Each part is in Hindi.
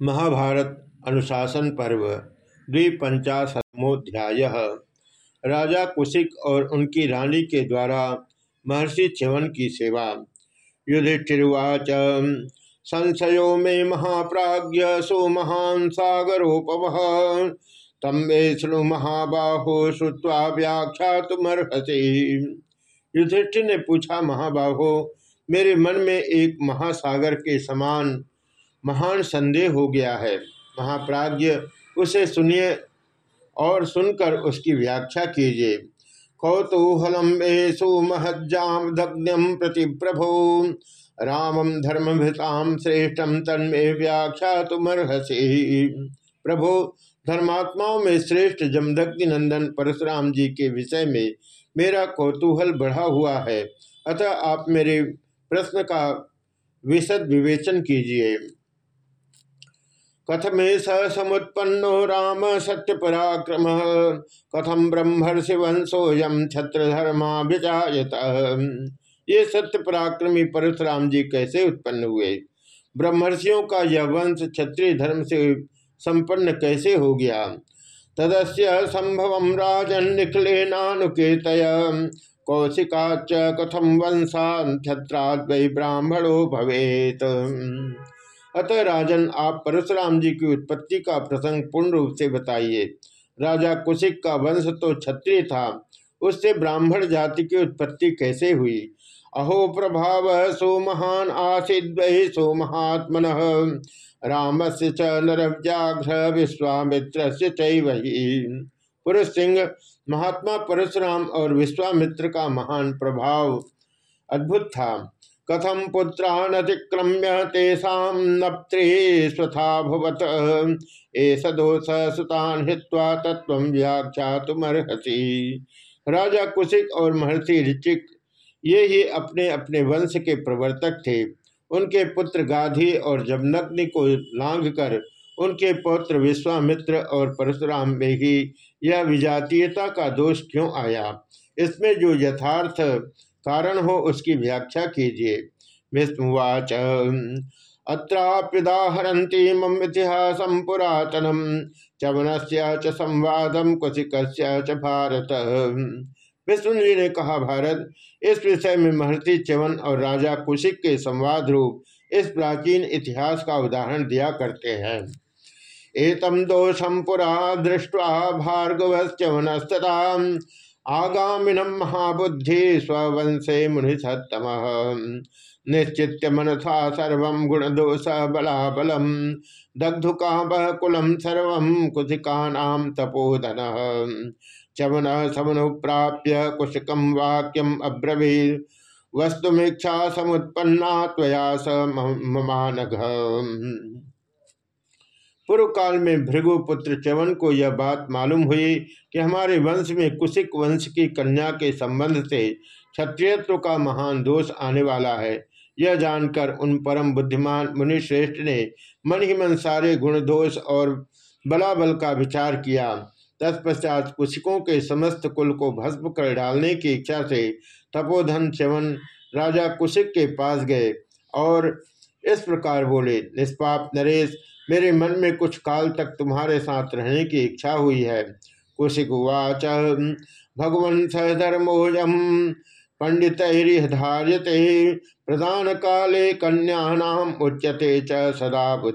महाभारत अनुशासन पर्व, द्विपंचाशतमोध्याय। राजा कुशिक और उनकी रानी के द्वारा महर्षि च्यवन की सेवा। युधिष्ठिर्वाच, संशयो में महाप्राज्य सो महान सागरोपव तम शुणु महाबाहो श्रुवा व्याख्या तुमर्हसी युधिष्ठिर ने पूछा, महाबाहो, मेरे मन में एक महासागर के समान महान संदेह हो गया है। महाप्राज्य उसे सुनिए और सुनकर उसकी व्याख्या कीजिए। कौतूहलम एसु महज्जाम दग्ध्यम प्रति प्रभो रामम धर्मभृताम श्रेष्ठम तन्मे व्याख्या तुमर्हसी प्रभो, धर्मात्माओं में श्रेष्ठ जमदग्नि नंदन परशुराम जी के विषय में मेरा कौतूहल बढ़ा हुआ है। अतः आप मेरे प्रश्न का विशद विवेचन कीजिए। कथमे स समुत्पन्नो राम सत्य पराक्रम कथम ब्रह्मर्षि वंशोयम विचायत ये सत्य पराक्रमी परशुराम जी कैसे उत्पन्न हुए? ब्रह्मर्षियों का यह वंश क्षत्रिय धर्म से संपन्न कैसे हो गया? तदस्य संभव राजन निखिलेनानुकेत कौशिका कथम वंशा छत्राद ब्राह्मणो भवेत। अतः राजन, आप परशुराम जी की उत्पत्ति का प्रसंग पूर्ण रूप से बताइए। राजा कुशिक का वंश तो क्षत्रिय था, उससे ब्राह्मण जाति की उत्पत्ति कैसे हुई? अहो प्रभाव सो महान आसिद सो महात्मन राम से च नरव्याघ्र विश्वामित्र से वही पुरुष सिंह, महात्मा परशुराम और विश्वामित्र का महान प्रभाव अद्भुत था। कथम पुत्रानतिक्रम्य तेषा नप्त्रिस्वथाभुवत एष दोष सुतान हित्वा तत्व व्याख्या तुमर्हसी राजा कुशिक और महर्षि ऋचिक ये ही अपने अपने वंश के प्रवर्तक थे। उनके पुत्र गाधी और जमनग्नि को लांघ कर उनके पौत्र विश्वामित्र और परशुराम में ही यह विजातीयता का दोष क्यों आया? इसमें जो यथार्थ कारण हो उसकी व्याख्या कीजिए। विष्णुवाच अत्राप्युदाहरती मम इतिहास पुरातनम चवन से संवादम कुशिक भारत। विष्णु जी ने कहा, भारत, इस विषय में महर्षि च्यवन और राजा कुशिक के संवाद रूप इस प्राचीन इतिहास का उदाहरण दिया करते हैं। एतम दोषम पुरा दृष्टवा भार्गवश्चवनस्तता आगामिनम महाबुद्धि स्वंशे मुनिषत्तम निश्चित मनसा सर्व गुण दोष बलाबलम दग्धुका बकुलम सर्व कुशिका तपोधन। चमन समनुप्राप्य कुशिकम वाक्यम अब्रवीर वस्तुमीक्षा समुत्पन्ना त्वया स ममानघ पूर्व काल में भृगुपुत्र चवन को यह बात मालूम हुई कि हमारे वंश में कुशिक वंश की कन्या के संबंध से क्षत्रियत्व का महान दोष आने वाला है। यह जानकर उन परम बुद्धिमान मुनिश्रेष्ठ ने मन ही मन सारे गुण दोष और बलाबल का विचार किया। तत्पश्चात कुशिकों के समस्त कुल को भस्म कर डालने की इच्छा से तपोधन च्यवन राजा कुशिक के पास गए और इस प्रकार बोले, निष्पाप नरेश मेरे मन में कुछ काल तक तुम्हारे साथ रहने की इच्छा हुई है। कुशिक उवाच भगवन पंडित धार्यते प्रधान काले कन्याम उच्यते च सदा बुध।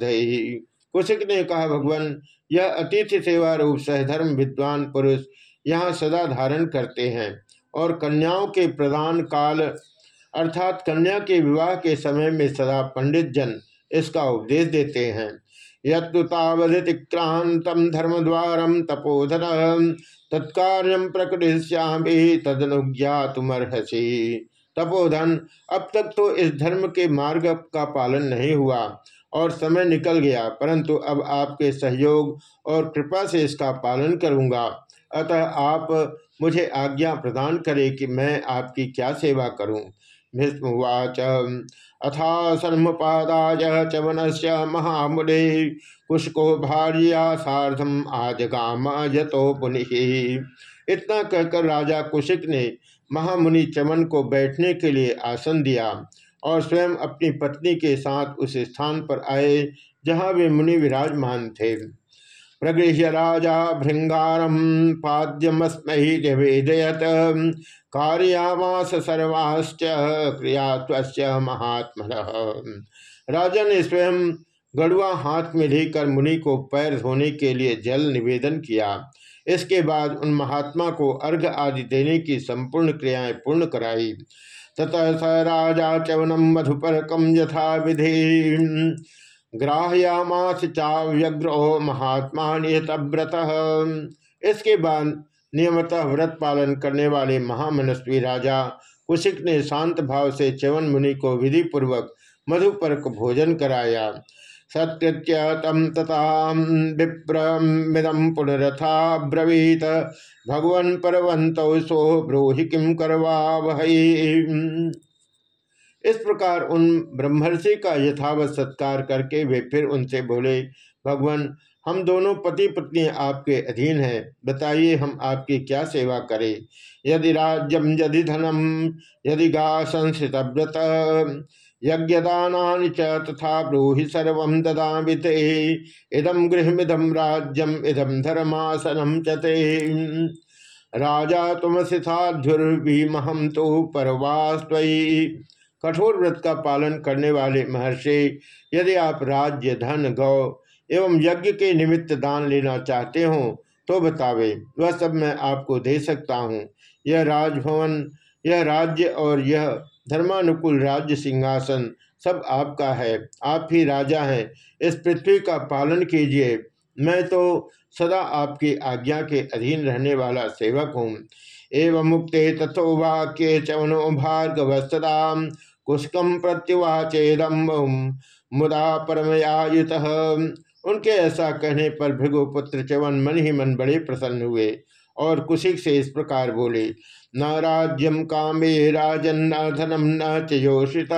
कुशिक ने कहा, भगवान, यह अतिथि सेवा रूप सहधर्म विद्वान पुरुष यहाँ सदा धारण करते हैं और कन्याओं के प्रदान काल अर्थात कन्या के विवाह के समय में सदा पंडित जन इसका उपदेश देते हैं। यत्तावधिक्रांतम धर्म द्वारम तपोधन तत्कार्यम प्रकटिष्यामी, तदनुज्ञातुमर्हसी। तपोधन, अब तक तो इस धर्म के मार्ग का पालन नहीं हुआ और समय निकल गया, परंतु अब आपके सहयोग और कृपा से इसका पालन करूँगा। अतः आप मुझे आज्ञा प्रदान करें कि मैं आपकी क्या सेवा करूँ। भीष्मवाच अथा सन्मुपादाय चवन से महामुने कुशको भार्या साधम आजगाम यतो पुनि इतना कहकर राजा कुशिक ने महामुनि चमन को बैठने के लिए आसन दिया और स्वयं अपनी पत्नी के साथ उस स्थान पर आए, जहाँ वे मुनि विराजमान थे। प्रगृह्य राजा भृंगारम पाद्यमस्मि निवेदयत कार्यावास सर्वाश्च क्रिया महात्म राजा ने स्वयं गड़ुआ हाथ में लेकर मुनि को पैर धोने के लिए जल निवेदन किया। इसके बाद उन महात्मा को अर्घ आदि देने की संपूर्ण क्रियाएँ पूर्ण कराई। ततः स राजा चवनम मधुपरकम यथा विधि ग्राह्यामास चाव्यग्रो महात्मा नियतव्रत। इसके बाद नियमतः व्रत पालन करने वाले महामनस्वी राजा कुशिक ने शांत भाव से च्यवन मुनि को विधि पूर्वक मधुपर्क भोजन कराया। सत्कृत्य तम तथा विप्रमिदम पुनरथा ब्रवीत। भगवन परवंत सो ब्रोहि किम करवा इस प्रकार उन ब्रह्मर्षि का यथावत सत्कार करके वे फिर उनसे बोले, भगवान हम दोनों पति पत्नी आपके अधीन हैं। बताइए हम आपकी क्या सेवा करें? यदि राज्यम यदि धनम यदि गा संस्कृत व्रत यज्ञदानी च तथा ब्रूहि सर्व ददा इदम गृहमिदम राज्यम इदम धर्मासनम चते राजा तुम सिथाध्युर्वीमहम तो परवास्वी कठोर व्रत का पालन करने वाले महर्षि, यदि आप राज्य धन गौ एवं यज्ञ के निमित्त दान लेना चाहते हो तो बतावे। वह सब मैं आपको दे सकता हूँ। यह राजभवन, यह राज्य और यह धर्मानुकूल राज्य सिंहासन सब आपका है। आप ही राजा हैं। इस पृथ्वी का पालन कीजिए। मैं तो सदा आपकी आज्ञा के अधीन रहने वाला सेवक हूँ। एवं मुक्ते तथो वाक्य चवनो भार्गवस्तदा कुशकम प्रत्युवाचेदम मुदा परमयायुत उनके ऐसा कहने पर भृगुपुत्र चवन मन ही मन बड़े प्रसन्न हुए और कुशिक से इस प्रकार बोले न राज्यम कामे राजन न धनम न चोषित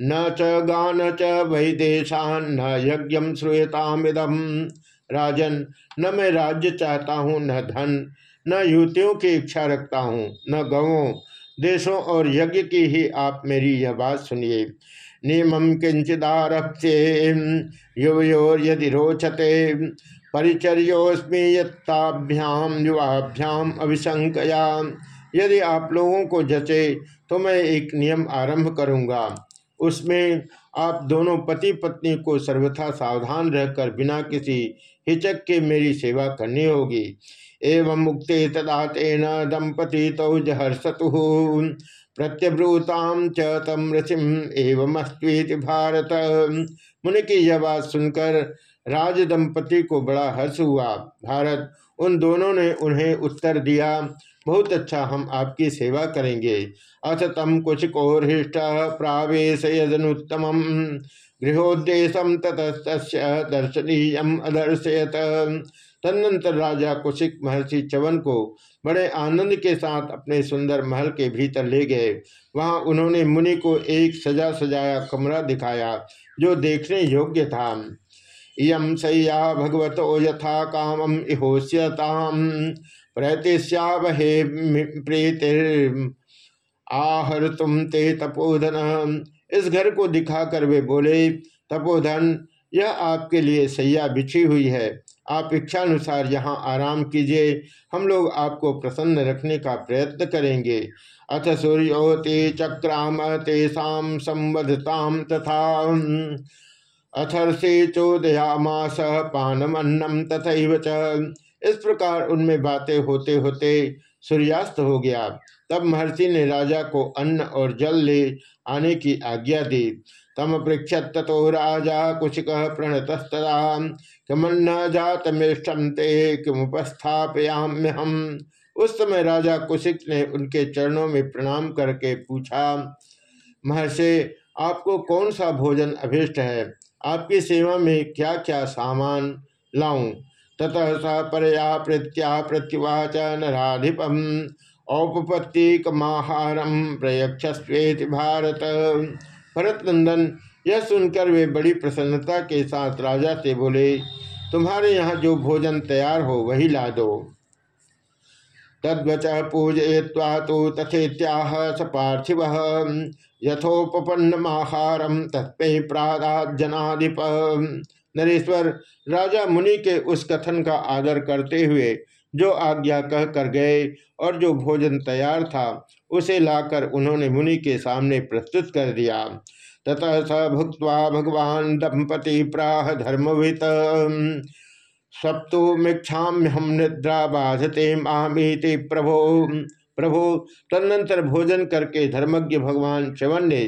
न च गान च वैदेशान न यज्ञ श्रूयतामिदम राजन, न मैं राज्य चाहता हूँ, न धन, न युवतियों की इच्छा रखता हूँ, न गवों, देशों और यज्ञ की ही आप मेरी यह बात सुनिए। नियमम किंचिदारभ्ये युवयोर यदि रोचते परिचर्योस्मी यत्ताभ्याम युवाभ्याम अभिशंकया यदि आप लोगों को जचे तो मैं एक नियम आरंभ करूँगा। उसमें आप दोनों पति पत्नी को सर्वथा सावधान रहकर बिना किसी हिचक के मेरी सेवा करनी होगी। एवं मुक्ते तदा तेन दंपति तो जहर्षतु। प्रत्यब्रूताम च तम ऋषिम एवं भारत। मुनि की यह बात सुनकर राज दंपति को बड़ा हर्ष हुआ। भारत, उन दोनों ने उन्हें उत्तर दिया, बहुत अच्छा हम आपकी सेवा करेंगे। अथ तम कुछ कोहृष्ट प्रावेश यदनुत्तम गृहोद्देशम ततस्त दर्शनीय अदर्शयत। तदनंतर राजा कुशिक महर्षि चवन को बड़े आनंद के साथ अपने सुंदर महल के भीतर ले गए। वहाँ उन्होंने मुनि को एक सजा सजाया कमरा दिखाया, जो देखने योग्य था। इम सैया भगवत यथा कामम इहोष्यताम प्रतिश्यावहे प्रीतिर आहर तुम ते तपोधन। इस घर को दिखाकर वे बोले, तपोधन, यह आपके लिए सैया बिछी हुई है। आप इच्छानुसार यहाँ आराम कीजिए। हम लोग आपको प्रसन्न रखने का प्रयत्न करेंगे। अथ सूर्योति चक्राम तेषा संबधताम तथा अथर्षि चोदयामास पानमन्नम तथा च। इस प्रकार उनमें बातें होते होते सूर्यास्त हो गया। तब महर्षि ने राजा को अन्न और जल ले आने की आज्ञा दी। तम पृछत तथो राजा कुशिक प्रणतस्तरा किमन्न जातमेष्टम ते किमुपस्थापयाम्य हम उस समय राजा कुशिक ने उनके चरणों में प्रणाम करके पूछा, महर्षि, आपको कौन सा भोजन अभिष्ट है? आपकी सेवा में क्या क्या सामान लाऊं? ततः स परया प्रत्या प्रत्युवाच नाधिपम औपत्तिकमाहारम प्रयक्षस्वेति भारत। भरत नंदन यह सुनकर वे बड़ी प्रसन्नता के साथ राजा से बोले, तुम्हारे यहाँ जो भोजन तैयार हो, वही ला दो। तद्वच पूजय्वा तो तथेत्याह स पार्थिव यथोपन्नमाहारम तत्पे प्रादाजनाधिप नरेश्वर राजा मुनि के उस कथन का आदर करते हुए जो आज्ञा कह कर गए और जो भोजन तैयार था, उसे लाकर उन्होंने मुनि के सामने प्रस्तुत कर दिया। ततः स भुक्त भगवान दंपति प्राह धर्मवित। हम निद्रा बाधते मामीति प्रभो। प्रभो, तदनंतर भोजन करके धर्मज्ञ भगवान च्यवन ने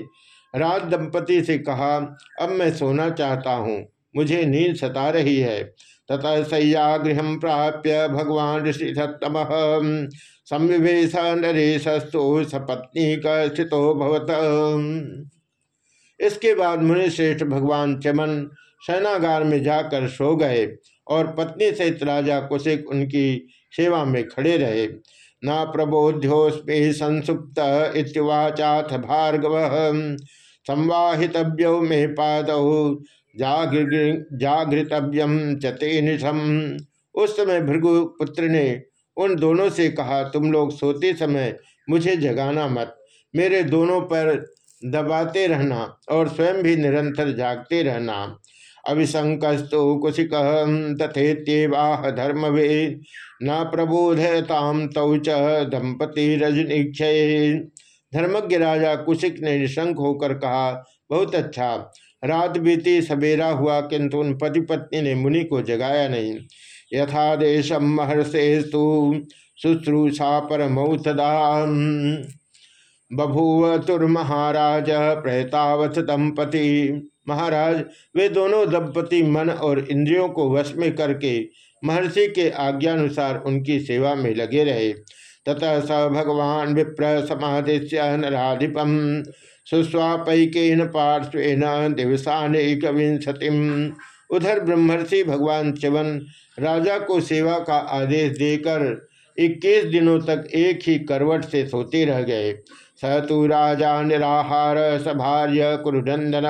राज दंपति से कहा, अब मैं सोना चाहता हूँ, मुझे नींद सता रही है। ततः शय्यागृह प्राप्य भगवान ऋषि सत्तम संविवेश नरेशस्तु सपत्नी का भवत। इसके बाद मुनिश्रेष्ठ भगवान चमन सेनागार में जाकर सो गए और पत्नी सहित राजा कुशिक उनकी सेवा में खड़े रहे। न प्रबोध्योस्पे संसुप्त इतवाचाथ भार्गव। संवाहितव्यो में पाद जागृतव्यम चते निशम। उस समय भृगु पुत्र ने उन दोनों से कहा, तुम लोग सोते समय मुझे जगाना मत। मेरे दोनों पर दबाते रहना और स्वयं भी निरंतर जागते रहना। अभिशंकस्तु कुशिक तथेत्यवाह धर्म वे न प्रबोधताम तौ च दंपति रजनीक्ष धर्मज्ञ राजा कुशिक ने निशंक होकर कहा, बहुत अच्छा। रात बीती सवेरा हुआ, किंतु उन पति पत्नी ने मुनि को जगाया नहीं। यथा देशम महर्षेस्तु शुश्रूषा परमौतदा बभूव तुर्महाराज प्रहतावत दंपति। महाराज, वे दोनों दंपति मन और इंद्रियों को वश में करके महर्षि के आज्ञानुसार उनकी सेवा में लगे रहे। ततः स भगवान विप्र समाधिश्य नराधिपम सुस्वापैकेन पार्श्वेन दिवसानेक विंशतिम उधर ब्रह्मर्षि भगवान च्यवन राजा को सेवा का आदेश देकर 21 दिनों तक एक ही करवट से सोते रह गए। स तो राजा निराहार सभार्य कुरुनंदन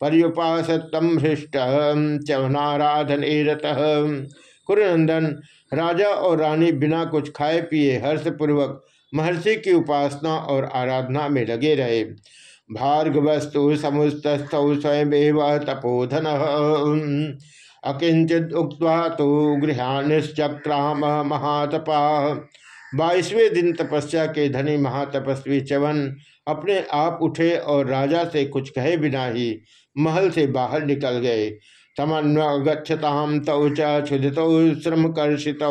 पर्युपासतम हृष्ट, चवनाराधन च्यवनाराधन कुरुनंदन, राजा और रानी बिना कुछ खाए पिए हर्षपूर्वक महर्षि की उपासना और आराधना में लगे रहे। भार्गवस्तु समुस्तस्थ स्वयं तपोधन। अकिंचित उक्वा तो गृहानिश्चक्राम महातपा। बाईसवें दिन तपस्या के धनी महातपस्वी चवन अपने आप उठे और राजा से कुछ कहे बिना ही महल से बाहर निकल गए। तमन्वगछताम तौ चुदितौ श्रम कर्षित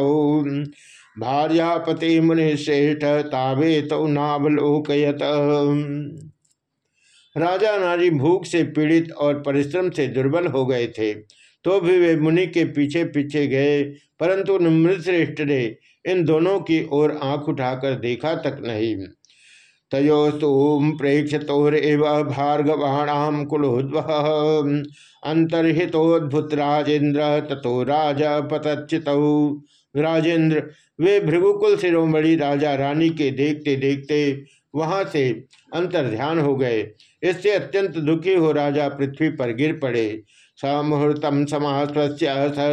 भार्यापति मुनि श्रेष्ठ तावे तो नावलोकयत राजा नारी भूख से पीड़ित और परिश्रम से दुर्बल हो गए थे तो भी वे मुनि के पीछे पीछे गए, परंतु मृतश्रेष्ठ ने इन दोनों की ओर आँख उठाकर देखा तक नहीं। तयोस्तु प्रेक्षतोरव भार्गवाणाम कुलोद्व अंतर्हितोद्भुत राजेन्द्र तथो राजा पतचित राजेंद्र। वे भृगुकुल शिरोमणि राजा रानी के देखते देखते वहाँ से अंतर ध्यान हो गए। इससे अत्यंत दुखी हो राजा पृथ्वी पर गिर पड़े। स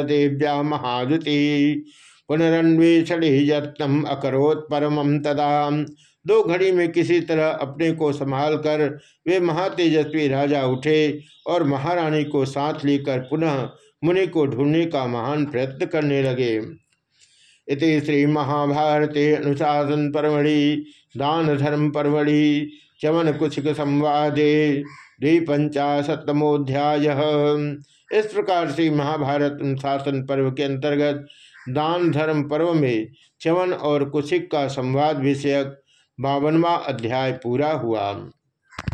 देव्या महादुति। पुनरन्वेषण यत्नम अकरोत परम तदा। दो घड़ी में किसी तरह अपने को संभाल कर वे महातेजस्वी राजा उठे और महारानी को साथ लेकर पुनः मुनि को ढूँढने का महान प्रयत्न करने लगे। इति श्री महाभारते अनुशासन परमढ़ि दान धर्म परमढ़ि चमन कुशिक संवादे द्विपंचाशतमोध्याय इस प्रकार से महाभारत अनुशासन पर्व के अंतर्गत दान धर्म पर्व में चवन और कुशिक का संवाद विषयक बावनवा अध्याय पूरा हुआ।